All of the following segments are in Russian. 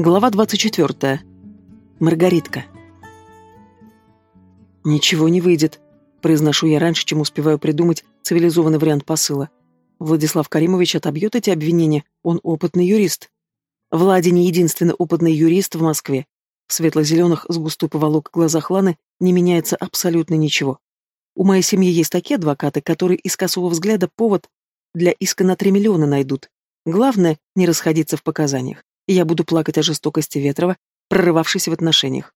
Глава 24. Маргаритка. «Ничего не выйдет», — произношу я раньше, чем успеваю придумать цивилизованный вариант посыла. Владислав Каримович отобьет эти обвинения, он опытный юрист. Влади не единственный опытный юрист в Москве. В светло-зеленых с густой поволок глазах Ланы не меняется абсолютно ничего. У моей семьи есть такие адвокаты, которые из косого взгляда повод для иска на 3 миллиона найдут. Главное, не расходиться в показаниях и я буду плакать о жестокости Ветрова, прорывавшейся в отношениях.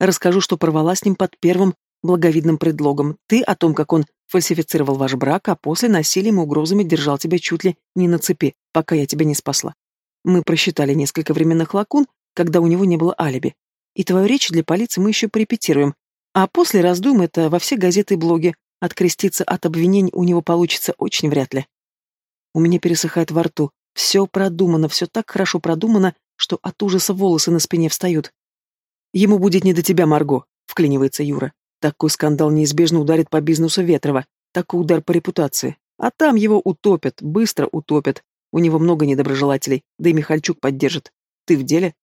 Расскажу, что порвала с ним под первым благовидным предлогом. Ты о том, как он фальсифицировал ваш брак, а после насилием и угрозами держал тебя чуть ли не на цепи, пока я тебя не спасла. Мы просчитали несколько временных лакун, когда у него не было алиби. И твою речь для полиции мы еще порепетируем. А после раздум это во все газеты и блоги. Откреститься от обвинений у него получится очень вряд ли. У меня пересыхает во рту. Все продумано, все так хорошо продумано, что от ужаса волосы на спине встают. Ему будет не до тебя, Марго, вклинивается Юра. Такой скандал неизбежно ударит по бизнесу Ветрова, такой удар по репутации. А там его утопят, быстро утопят. У него много недоброжелателей, да и Михальчук поддержит. Ты в деле?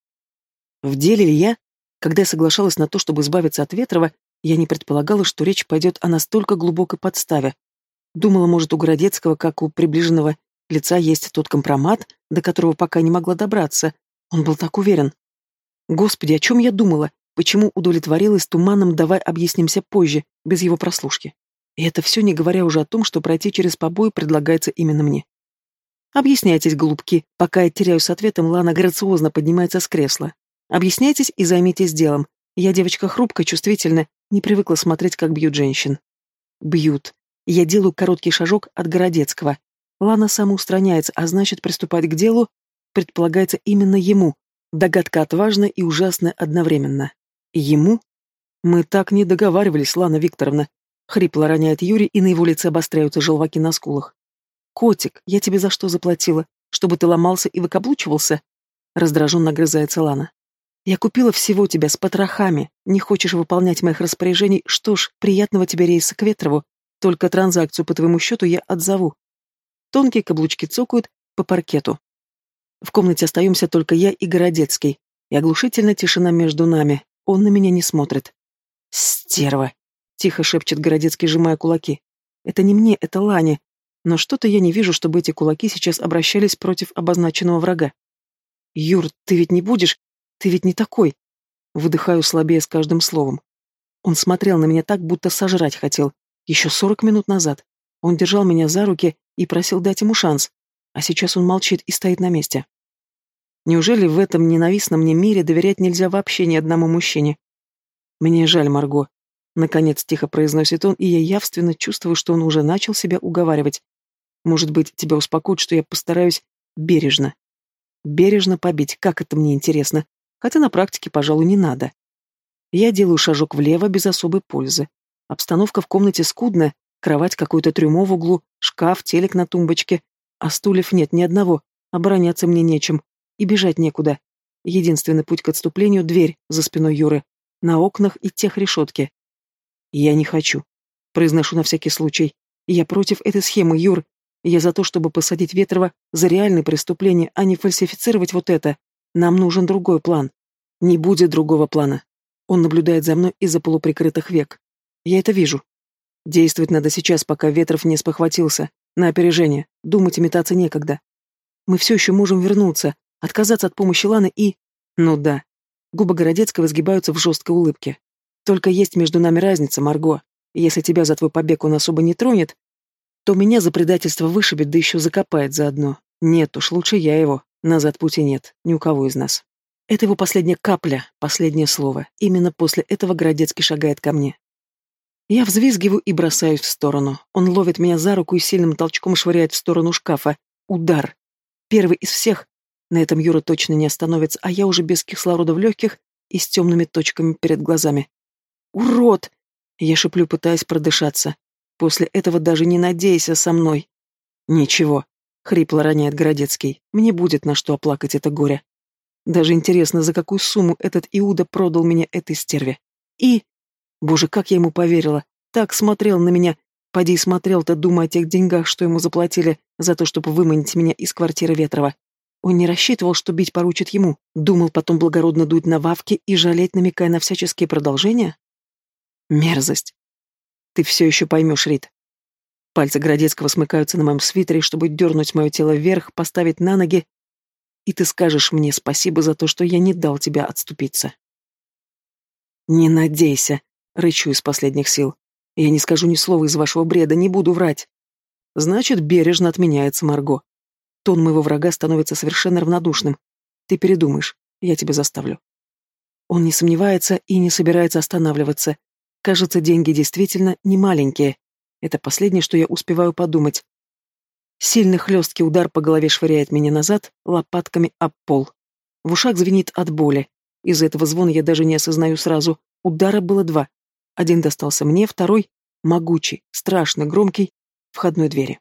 В деле ли я? Когда я соглашалась на то, чтобы избавиться от Ветрова, я не предполагала, что речь пойдет о настолько глубокой подставе. Думала, может, у Городецкого, как у приближенного лица есть тот компромат, до которого пока не могла добраться. Он был так уверен. Господи, о чем я думала? Почему удовлетворилась туманом «давай объяснимся позже», без его прослушки? И это все не говоря уже о том, что пройти через побои предлагается именно мне. Объясняйтесь, голубки, пока я теряю с ответом, Лана грациозно поднимается с кресла. Объясняйтесь и займитесь делом. Я девочка хрупкая, чувствительная, не привыкла смотреть, как бьют женщин. Бьют. Я делаю короткий шажок от Городецкого. Лана самоустраняется, а значит, приступать к делу предполагается именно ему. Догадка отважна и ужасна одновременно. Ему? Мы так не договаривались, Лана Викторовна. Хрипло роняет Юрий, и на его лице обостряются желваки на скулах. «Котик, я тебе за что заплатила? Чтобы ты ломался и выкаблучивался?» Раздраженно грызается Лана. «Я купила всего тебя с потрохами. Не хочешь выполнять моих распоряжений? Что ж, приятного тебе рейса к Ветрову. Только транзакцию по твоему счету я отзову. Тонкие каблучки цокают по паркету. В комнате остаемся только я и Городецкий, и оглушительная тишина между нами. Он на меня не смотрит. «Стерва!» — тихо шепчет Городецкий, сжимая кулаки. «Это не мне, это Лане. Но что-то я не вижу, чтобы эти кулаки сейчас обращались против обозначенного врага. Юр, ты ведь не будешь? Ты ведь не такой!» Выдыхаю слабее с каждым словом. Он смотрел на меня так, будто сожрать хотел. Еще сорок минут назад. Он держал меня за руки и просил дать ему шанс, а сейчас он молчит и стоит на месте. Неужели в этом ненавистном мне мире доверять нельзя вообще ни одному мужчине? Мне жаль, Марго. Наконец тихо произносит он, и я явственно чувствую, что он уже начал себя уговаривать. Может быть, тебя успокоит, что я постараюсь бережно. Бережно побить, как это мне интересно. Хотя на практике, пожалуй, не надо. Я делаю шажок влево без особой пользы. Обстановка в комнате скудная, Кровать, какой-то трюмо в углу, шкаф, телек на тумбочке. А стульев нет ни одного. Обороняться мне нечем. И бежать некуда. Единственный путь к отступлению — дверь за спиной Юры. На окнах и тех решетки. Я не хочу. Произношу на всякий случай. Я против этой схемы, Юр. Я за то, чтобы посадить Ветрова за реальные преступления, а не фальсифицировать вот это. Нам нужен другой план. Не будет другого плана. Он наблюдает за мной из-за полуприкрытых век. Я это вижу. Действовать надо сейчас, пока Ветров не спохватился. На опережение. Думать и метаться некогда. Мы все еще можем вернуться, отказаться от помощи Ланы и... Ну да. Губы Городецкого сгибаются в жесткой улыбке. Только есть между нами разница, Марго. Если тебя за твой побег он особо не тронет, то меня за предательство вышибет, да еще закопает заодно. Нет уж, лучше я его. Назад пути нет, ни у кого из нас. Это его последняя капля, последнее слово. Именно после этого Городецкий шагает ко мне. Я взвизгиваю и бросаюсь в сторону. Он ловит меня за руку и сильным толчком швыряет в сторону шкафа. Удар. Первый из всех. На этом Юра точно не остановится, а я уже без кислорода в легких и с темными точками перед глазами. «Урод!» Я шеплю, пытаясь продышаться. После этого даже не надейся со мной. «Ничего», — хрипло роняет Городецкий. «Мне будет на что оплакать это горе. Даже интересно, за какую сумму этот Иуда продал меня этой стерве. И Боже, как я ему поверила. Так смотрел на меня. Поди смотрел-то, думая о тех деньгах, что ему заплатили за то, чтобы выманить меня из квартиры Ветрова. Он не рассчитывал, что бить поручит ему, думал потом благородно дуть на вавки и жалеть, намекая на всяческие продолжения? Мерзость. Ты все еще поймешь, Рит. Пальцы Городецкого смыкаются на моем свитере, чтобы дернуть мое тело вверх, поставить на ноги, и ты скажешь мне спасибо за то, что я не дал тебя отступиться. Не надейся, рычу из последних сил. Я не скажу ни слова из вашего бреда, не буду врать. Значит, бережно отменяется Марго. Тон моего врага становится совершенно равнодушным. Ты передумаешь, я тебя заставлю. Он не сомневается и не собирается останавливаться. Кажется, деньги действительно не маленькие. Это последнее, что я успеваю подумать. Сильный хлесткий удар по голове швыряет меня назад, лопатками об пол. В ушах звенит от боли. Из-за этого звона я даже не осознаю сразу. Удара было два. Один достался мне, второй — могучий, страшно громкий, входной двери.